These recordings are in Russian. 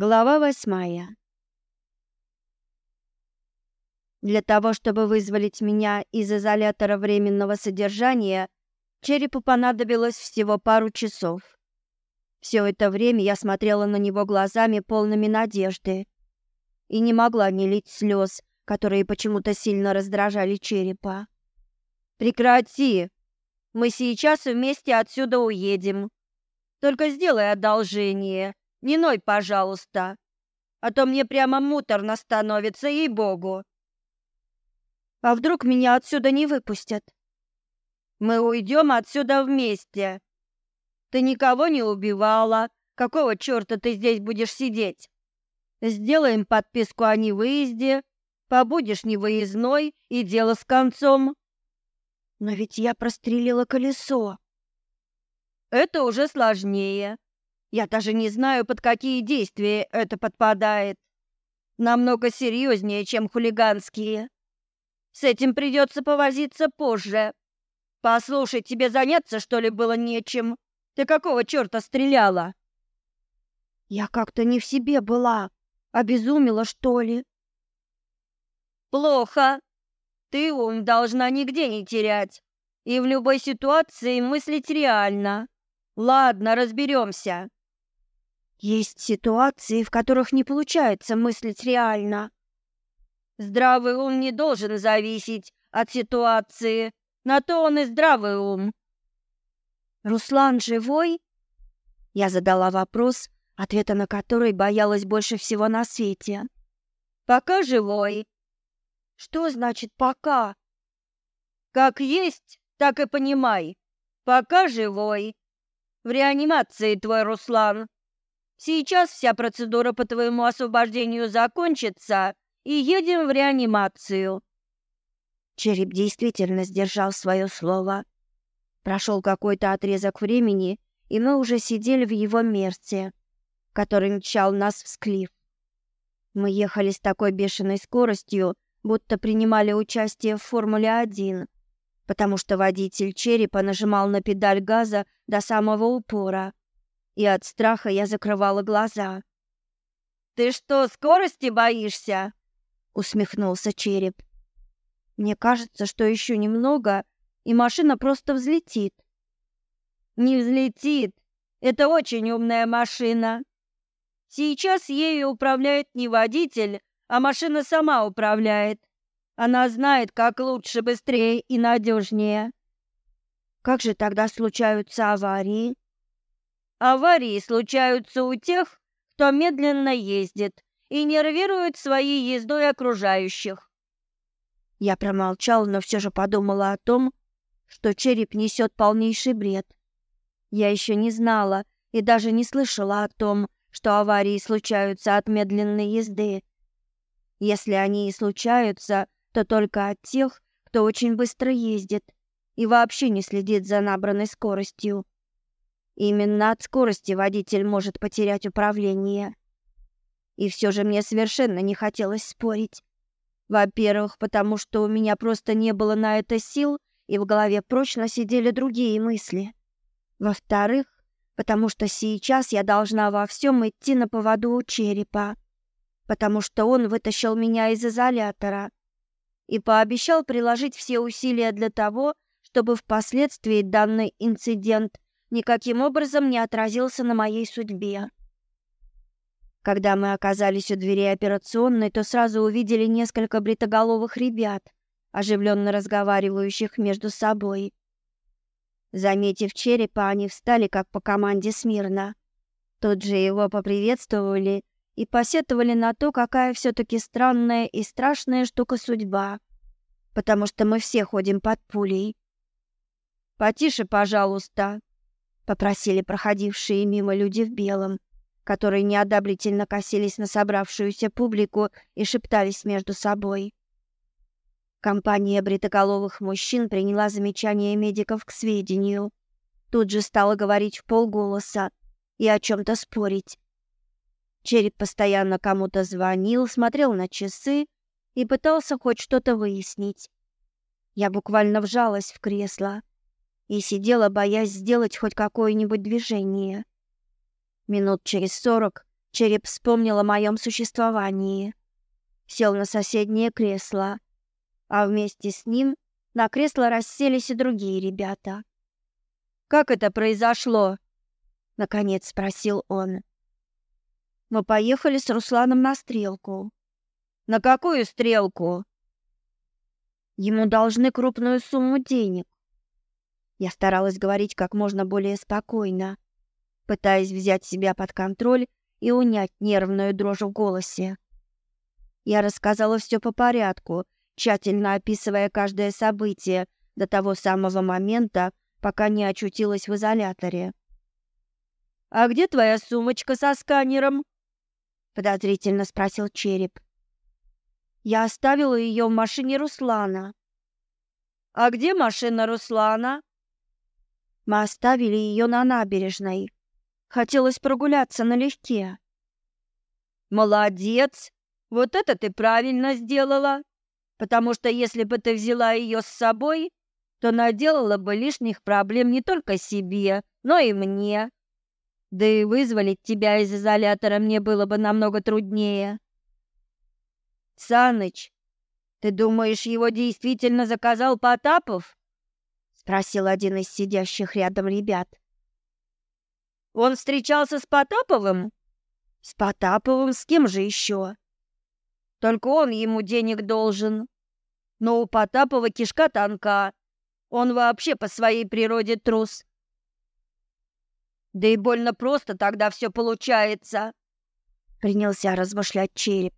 Глава восьмая. Для того, чтобы вызволить меня из изолятора временного содержания, черепу понадобилось всего пару часов. Все это время я смотрела на него глазами полными надежды и не могла не лить слез, которые почему-то сильно раздражали черепа. «Прекрати! Мы сейчас вместе отсюда уедем. Только сделай одолжение!» Не ной, пожалуйста, а то мне прямо муторно становится, ей-богу. А вдруг меня отсюда не выпустят? Мы уйдем отсюда вместе. Ты никого не убивала. Какого черта ты здесь будешь сидеть? Сделаем подписку о невыезде, побудешь невыездной, и дело с концом. Но ведь я прострелила колесо. Это уже сложнее. Я даже не знаю, под какие действия это подпадает. Намного серьезнее, чем хулиганские. С этим придется повозиться позже. Послушай, тебе заняться, что ли, было нечем? Ты какого черта стреляла? Я как-то не в себе была. Обезумела, что ли? Плохо. Ты ум должна нигде не терять. И в любой ситуации мыслить реально. Ладно, разберемся. Есть ситуации, в которых не получается мыслить реально. Здравый ум не должен зависеть от ситуации. На то он и здравый ум. Руслан живой? Я задала вопрос, ответа на который боялась больше всего на свете. Пока живой. Что значит пока? Как есть, так и понимай. Пока живой. В реанимации твой Руслан. Сейчас вся процедура по твоему освобождению закончится, и едем в реанимацию. Череп действительно сдержал свое слово. Прошел какой-то отрезок времени, и мы уже сидели в его мерте, который мчал нас в склиф. Мы ехали с такой бешеной скоростью, будто принимали участие в Формуле-1, потому что водитель черепа нажимал на педаль газа до самого упора, и от страха я закрывала глаза. «Ты что, скорости боишься?» — усмехнулся череп. «Мне кажется, что еще немного, и машина просто взлетит». «Не взлетит! Это очень умная машина!» Сейчас ею управляет не водитель, а машина сама управляет. Она знает, как лучше, быстрее и надежнее. Как же тогда случаются аварии? Аварии случаются у тех, кто медленно ездит и нервирует своей ездой окружающих. Я промолчал, но все же подумала о том, что череп несет полнейший бред. Я еще не знала и даже не слышала о том, что аварии случаются от медленной езды. Если они и случаются, то только от тех, кто очень быстро ездит и вообще не следит за набранной скоростью. Именно от скорости водитель может потерять управление. И все же мне совершенно не хотелось спорить. Во-первых, потому что у меня просто не было на это сил, и в голове прочно сидели другие мысли. Во-вторых, потому что сейчас я должна во всем идти на поводу у черепа, потому что он вытащил меня из изолятора и пообещал приложить все усилия для того, чтобы впоследствии данный инцидент никаким образом не отразился на моей судьбе. Когда мы оказались у дверей операционной, то сразу увидели несколько бритоголовых ребят, оживленно разговаривающих между собой. Заметив черепа, они встали как по команде смирно. Тут же его поприветствовали и посетовали на то, какая все-таки странная и страшная штука судьба, потому что мы все ходим под пулей. «Потише, пожалуйста», попросили проходившие мимо люди в белом, которые неодобрительно косились на собравшуюся публику и шептались между собой. Компания бритоголовых мужчин приняла замечания медиков к сведению. Тут же стала говорить в полголоса и о чем-то спорить. Череп постоянно кому-то звонил, смотрел на часы и пытался хоть что-то выяснить. Я буквально вжалась в кресло и сидела, боясь сделать хоть какое-нибудь движение. Минут через сорок череп вспомнил о моем существовании. Сел на соседнее кресло, а вместе с ним на кресло расселись и другие ребята. «Как это произошло?» — наконец спросил он. «Мы поехали с Русланом на стрелку». «На какую стрелку?» «Ему должны крупную сумму денег. Я старалась говорить как можно более спокойно, пытаясь взять себя под контроль и унять нервную дрожь в голосе. Я рассказала все по порядку, тщательно описывая каждое событие до того самого момента, пока не очутилась в изоляторе. «А где твоя сумочка со сканером?» — подозрительно спросил череп. «Я оставила ее в машине Руслана». «А где машина Руслана?» Мы оставили ее на набережной. Хотелось прогуляться налегке. Молодец! Вот это ты правильно сделала. Потому что если бы ты взяла ее с собой, то наделала бы лишних проблем не только себе, но и мне. Да и вызволить тебя из изолятора мне было бы намного труднее. Саныч, ты думаешь, его действительно заказал Потапов? спросил один из сидящих рядом ребят. «Он встречался с Потаповым?» «С Потаповым? С кем же еще?» «Только он ему денег должен. Но у Потапова кишка тонка. Он вообще по своей природе трус». «Да и больно просто тогда все получается», — принялся размышлять череп.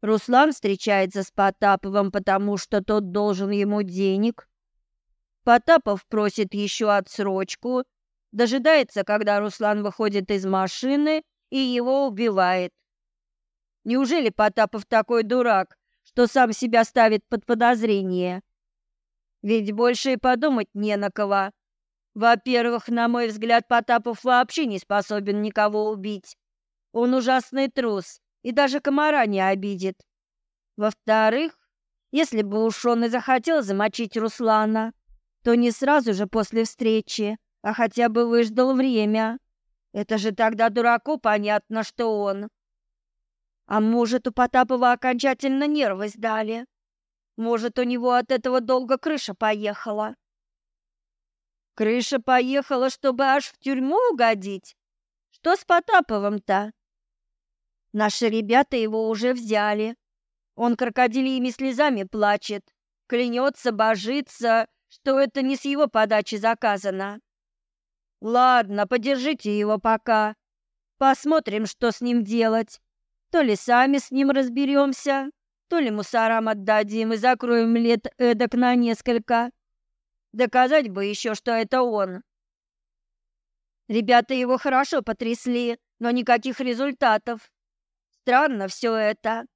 Руслан встречается с Потаповым, потому что тот должен ему денег. Потапов просит еще отсрочку, дожидается, когда Руслан выходит из машины и его убивает. Неужели Потапов такой дурак, что сам себя ставит под подозрение? Ведь больше и подумать не на кого. Во-первых, на мой взгляд, Потапов вообще не способен никого убить. Он ужасный трус и даже комара не обидит. Во-вторых, если бы уж он и захотел замочить Руслана, то не сразу же после встречи, а хотя бы выждал время. Это же тогда дураку понятно, что он. А может, у Потапова окончательно нервы сдали? Может, у него от этого долго крыша поехала? Крыша поехала, чтобы аж в тюрьму угодить? Что с Потаповым-то? Наши ребята его уже взяли. Он крокодилиями слезами плачет, клянется, божится, что это не с его подачи заказано. Ладно, подержите его пока. Посмотрим, что с ним делать. То ли сами с ним разберемся, то ли мусорам отдадим и закроем лет эдак на несколько. Доказать бы еще, что это он. Ребята его хорошо потрясли, но никаких результатов. Странно все это.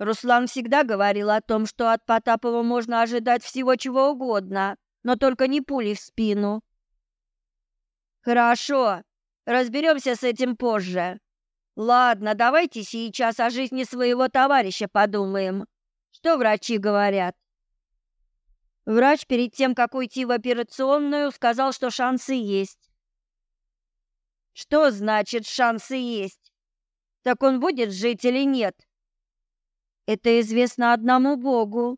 Руслан всегда говорил о том, что от Потапова можно ожидать всего чего угодно, но только не пули в спину. Хорошо, разберемся с этим позже. Ладно, давайте сейчас о жизни своего товарища подумаем. Что врачи говорят? Врач перед тем, как уйти в операционную, сказал, что шансы есть. Что значит шансы есть? Так он будет жить или нет? Это известно одному Богу.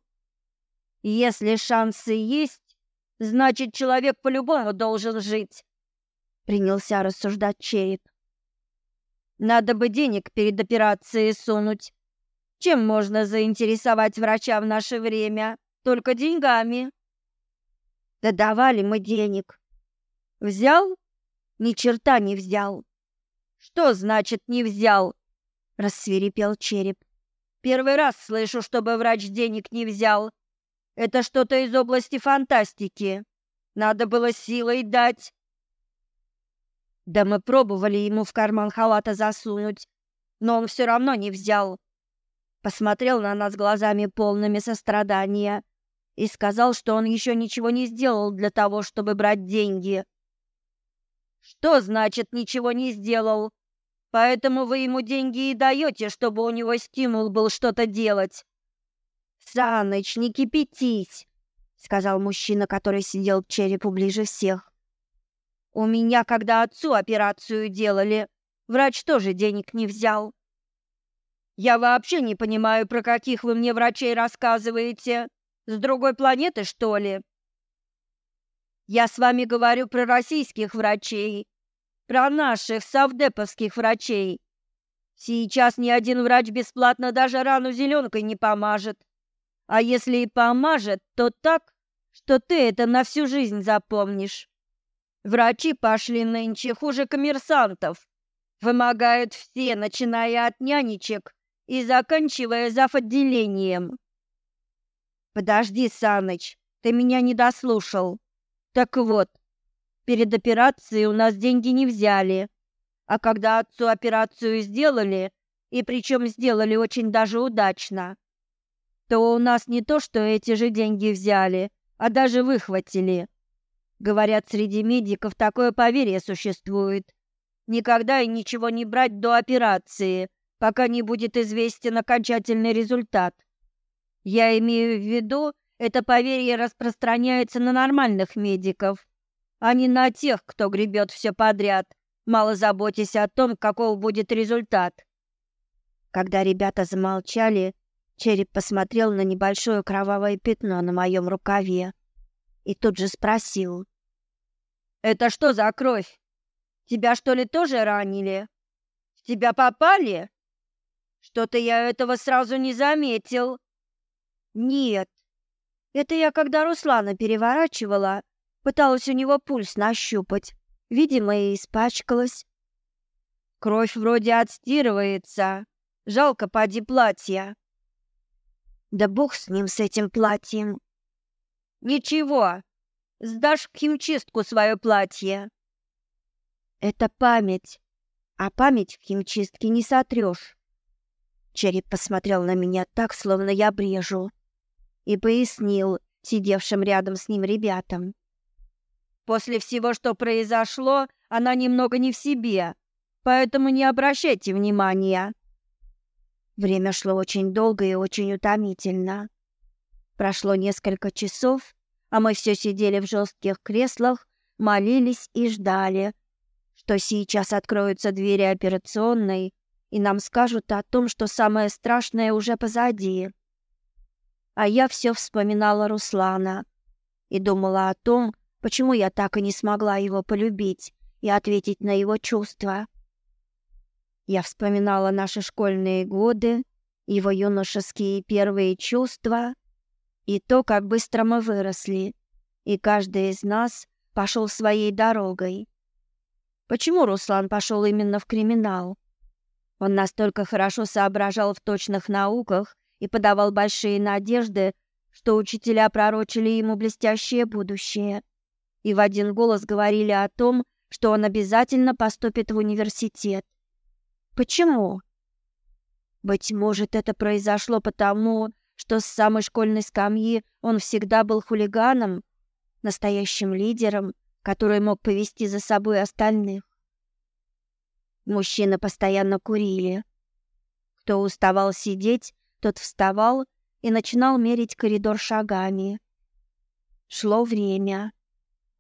Если шансы есть, значит, человек по-любому должен жить, принялся рассуждать Череп. Надо бы денег перед операцией сунуть. Чем можно заинтересовать врача в наше время? Только деньгами. Да давали мы денег. Взял? Ни черта не взял. Что значит не взял? рассверепел череп. Первый раз слышу, чтобы врач денег не взял. Это что-то из области фантастики. Надо было силой дать. Да мы пробовали ему в карман халата засунуть, но он все равно не взял. Посмотрел на нас глазами полными сострадания и сказал, что он еще ничего не сделал для того, чтобы брать деньги. Что значит ничего не сделал? Поэтому вы ему деньги и даете, чтобы у него стимул был что-то делать. Саныч, не кипятись, сказал мужчина, который сидел к черепу ближе всех. У меня, когда отцу операцию делали, врач тоже денег не взял. Я вообще не понимаю, про каких вы мне врачей рассказываете. С другой планеты, что ли? Я с вами говорю про российских врачей, про наших савдеповских врачей. Сейчас ни один врач бесплатно даже рану зеленкой не помажет. А если и помажет, то так, что ты это на всю жизнь запомнишь. Врачи пошли нынче хуже коммерсантов. Вымогают все, начиная от нянечек и заканчивая зав. отделением. Подожди, Саныч, ты меня не дослушал. Так вот, Перед операцией у нас деньги не взяли. А когда отцу операцию сделали, и причем сделали очень даже удачно, то у нас не то, что эти же деньги взяли, а даже выхватили. Говорят, среди медиков такое поверье существует. Никогда и ничего не брать до операции, пока не будет известен окончательный результат. Я имею в виду, это поверье распространяется на нормальных медиков – а не на тех, кто гребет все подряд. Мало заботясь о том, каков будет результат. Когда ребята замолчали, череп посмотрел на небольшое кровавое пятно на моем рукаве и тут же спросил. «Это что за кровь? Тебя что ли тоже ранили? В тебя попали? Что-то я этого сразу не заметил». «Нет, это я когда Руслана переворачивала, Пыталась у него пульс нащупать. Видимо, и испачкалась. Кровь вроде отстирывается. Жалко поди платья. Да бог с ним, с этим платьем. Ничего. Сдашь в химчистку свое платье. Это память. А память в химчистке не сотрешь. Череп посмотрел на меня так, словно я брежу, и пояснил сидевшим рядом с ним ребятам. После всего, что произошло, она немного не в себе, поэтому не обращайте внимания. Время шло очень долго и очень утомительно. Прошло несколько часов, а мы все сидели в жестких креслах, молились и ждали, что сейчас откроются двери операционной и нам скажут о том, что самое страшное уже позади. А я все вспоминала Руслана и думала о том, Почему я так и не смогла его полюбить и ответить на его чувства? Я вспоминала наши школьные годы, его юношеские первые чувства и то, как быстро мы выросли, и каждый из нас пошел своей дорогой. Почему Руслан пошел именно в криминал? Он настолько хорошо соображал в точных науках и подавал большие надежды, что учителя пророчили ему блестящее будущее и в один голос говорили о том, что он обязательно поступит в университет. Почему? Быть может, это произошло потому, что с самой школьной скамьи он всегда был хулиганом, настоящим лидером, который мог повести за собой остальных. Мужчины постоянно курили. Кто уставал сидеть, тот вставал и начинал мерить коридор шагами. Шло время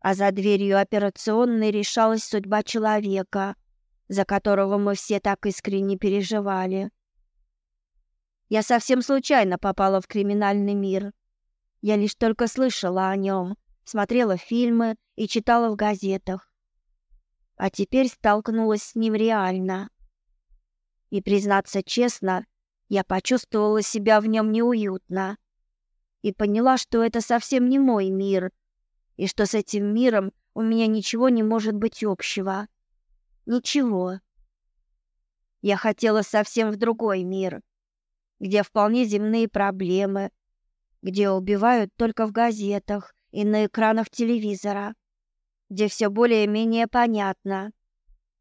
а за дверью операционной решалась судьба человека, за которого мы все так искренне переживали. Я совсем случайно попала в криминальный мир. Я лишь только слышала о нем, смотрела фильмы и читала в газетах. А теперь столкнулась с ним реально. И, признаться честно, я почувствовала себя в нем неуютно. И поняла, что это совсем не мой мир — и что с этим миром у меня ничего не может быть общего. Ничего. Я хотела совсем в другой мир, где вполне земные проблемы, где убивают только в газетах и на экранах телевизора, где все более-менее понятно,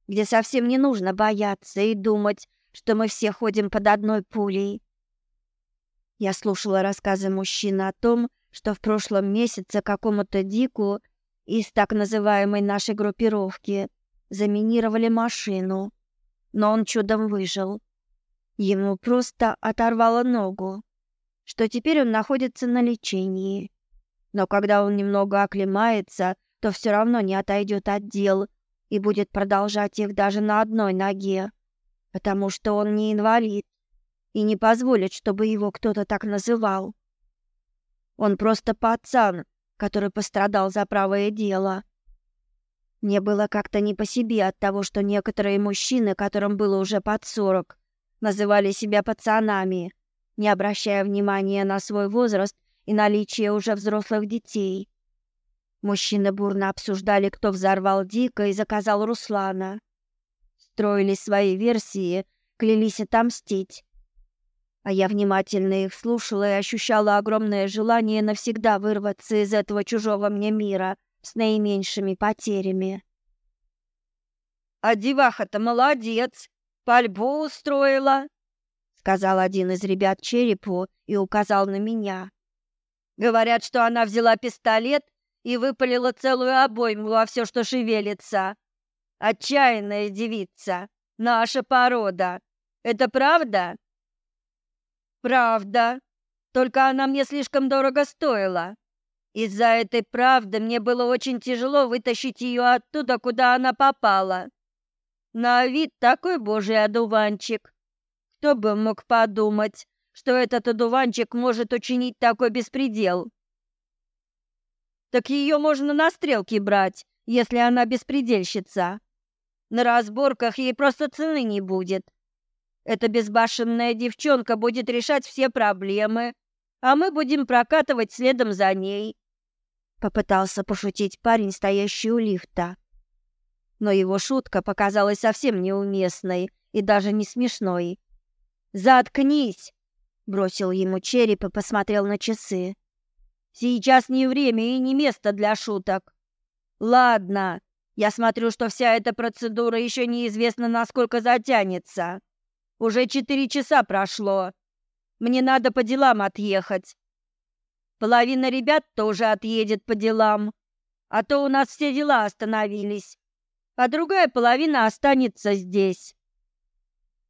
где совсем не нужно бояться и думать, что мы все ходим под одной пулей. Я слушала рассказы мужчины о том, что в прошлом месяце какому-то дику из так называемой нашей группировки заминировали машину, но он чудом выжил. Ему просто оторвало ногу, что теперь он находится на лечении. Но когда он немного оклемается, то все равно не отойдет от дел и будет продолжать их даже на одной ноге, потому что он не инвалид и не позволит, чтобы его кто-то так называл. Он просто пацан, который пострадал за правое дело. Мне было как-то не по себе от того, что некоторые мужчины, которым было уже под сорок, называли себя пацанами, не обращая внимания на свой возраст и наличие уже взрослых детей. Мужчины бурно обсуждали, кто взорвал Дика и заказал Руслана. Строили свои версии, клялись отомстить. А я внимательно их слушала и ощущала огромное желание навсегда вырваться из этого чужого мне мира с наименьшими потерями. «А деваха-то молодец! Пальбу устроила!» — сказал один из ребят черепу и указал на меня. «Говорят, что она взяла пистолет и выпалила целую обойму во все, что шевелится. Отчаянная девица, наша порода. Это правда?» Правда. Только она мне слишком дорого стоила. Из-за этой правды мне было очень тяжело вытащить ее оттуда, куда она попала. На вид такой божий одуванчик. Кто бы мог подумать, что этот одуванчик может учинить такой беспредел? Так ее можно на стрелке брать, если она беспредельщица. На разборках ей просто цены не будет. Эта безбашенная девчонка будет решать все проблемы, а мы будем прокатывать следом за ней. Попытался пошутить парень, стоящий у лифта. Но его шутка показалась совсем неуместной и даже не смешной. «Заткнись!» — бросил ему череп и посмотрел на часы. «Сейчас не время и не место для шуток. Ладно, я смотрю, что вся эта процедура еще неизвестно, насколько затянется». Уже четыре часа прошло. Мне надо по делам отъехать. Половина ребят тоже отъедет по делам, а то у нас все дела остановились, а другая половина останется здесь.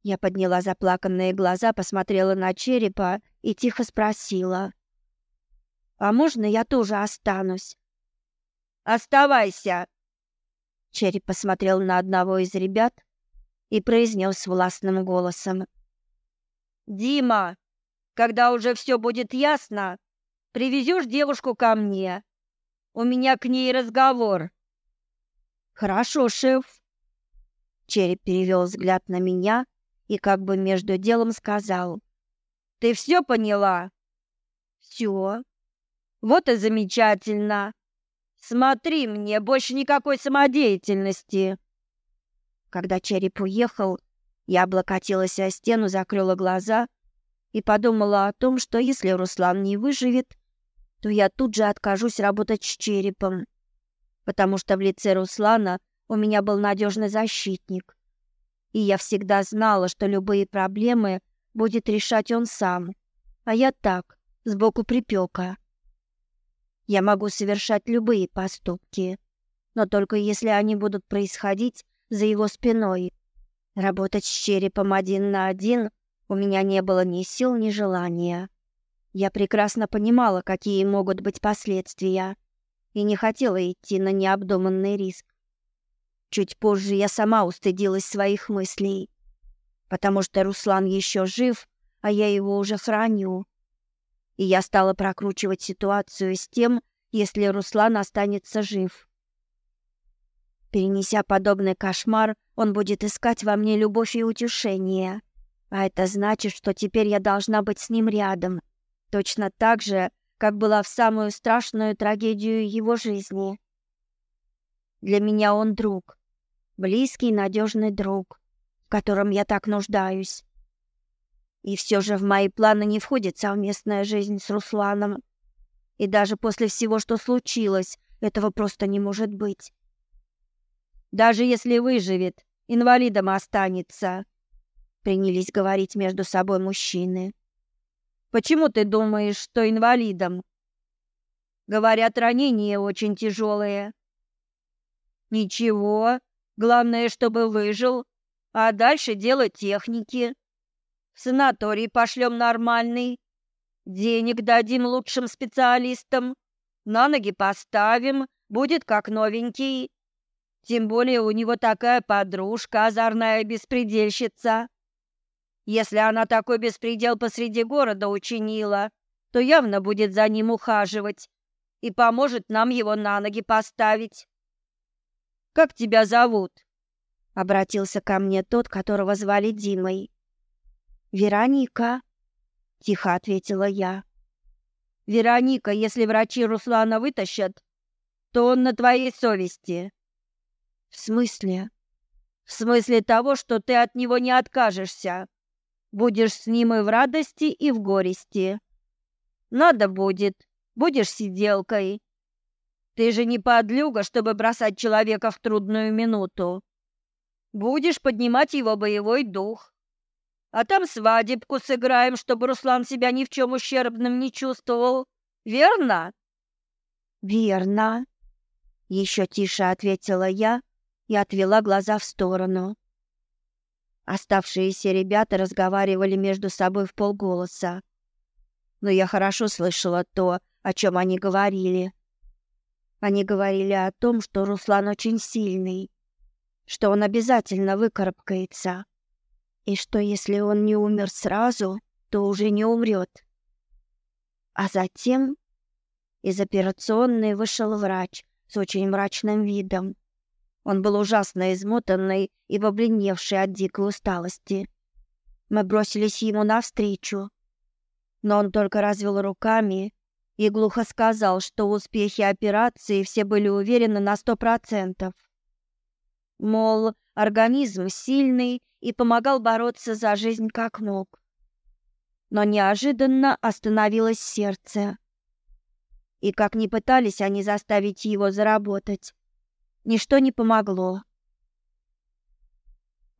Я подняла заплаканные глаза, посмотрела на черепа и тихо спросила. «А можно я тоже останусь?» «Оставайся!» Череп посмотрел на одного из ребят, и произнес властным голосом. «Дима, когда уже все будет ясно, привезешь девушку ко мне. У меня к ней разговор». «Хорошо, шеф». Череп перевел взгляд на меня и как бы между делом сказал. «Ты все поняла?» «Все». «Вот и замечательно. Смотри мне, больше никакой самодеятельности». Когда Череп уехал, я облокотилась о стену, закрыла глаза и подумала о том, что если Руслан не выживет, то я тут же откажусь работать с Черепом, потому что в лице Руслана у меня был надежный защитник. И я всегда знала, что любые проблемы будет решать он сам, а я так, сбоку припека. Я могу совершать любые поступки, но только если они будут происходить за его спиной. Работать с черепом один на один у меня не было ни сил, ни желания. Я прекрасно понимала, какие могут быть последствия, и не хотела идти на необдуманный риск. Чуть позже я сама устыдилась своих мыслей, потому что Руслан еще жив, а я его уже храню. И я стала прокручивать ситуацию с тем, если Руслан останется жив. Перенеся подобный кошмар, он будет искать во мне любовь и утешение. А это значит, что теперь я должна быть с ним рядом. Точно так же, как была в самую страшную трагедию его жизни. Для меня он друг. Близкий, и надежный друг, в котором я так нуждаюсь. И все же в мои планы не входит совместная жизнь с Русланом. И даже после всего, что случилось, этого просто не может быть даже если выживет, инвалидом останется», — принялись говорить между собой мужчины. «Почему ты думаешь, что инвалидом?» «Говорят, ранения очень тяжелые». «Ничего, главное, чтобы выжил, а дальше дело техники. В санаторий пошлем нормальный, денег дадим лучшим специалистам, на ноги поставим, будет как новенький». Тем более у него такая подружка, озорная беспредельщица. Если она такой беспредел посреди города учинила, то явно будет за ним ухаживать и поможет нам его на ноги поставить. Как тебя зовут? обратился ко мне тот, которого звали Димой. Вероника, тихо ответила я. Вероника, если врачи Руслана вытащат, то он на твоей совести. В смысле? В смысле того, что ты от него не откажешься. Будешь с ним и в радости, и в горести. Надо будет. Будешь сиделкой. Ты же не подлюга, чтобы бросать человека в трудную минуту. Будешь поднимать его боевой дух. А там свадебку сыграем, чтобы Руслан себя ни в чем ущербным не чувствовал. Верно? Верно. Еще тише ответила я, и отвела глаза в сторону. Оставшиеся ребята разговаривали между собой в полголоса. Но я хорошо слышала то, о чем они говорили. Они говорили о том, что Руслан очень сильный, что он обязательно выкарабкается, и что если он не умер сразу, то уже не умрет. А затем из операционной вышел врач с очень мрачным видом. Он был ужасно измотанный и побледневший от дикой усталости. Мы бросились ему навстречу. Но он только развел руками и глухо сказал, что в успехе операции все были уверены на сто процентов. Мол, организм сильный и помогал бороться за жизнь как мог. Но неожиданно остановилось сердце. И как ни пытались они заставить его заработать, Ничто не помогло.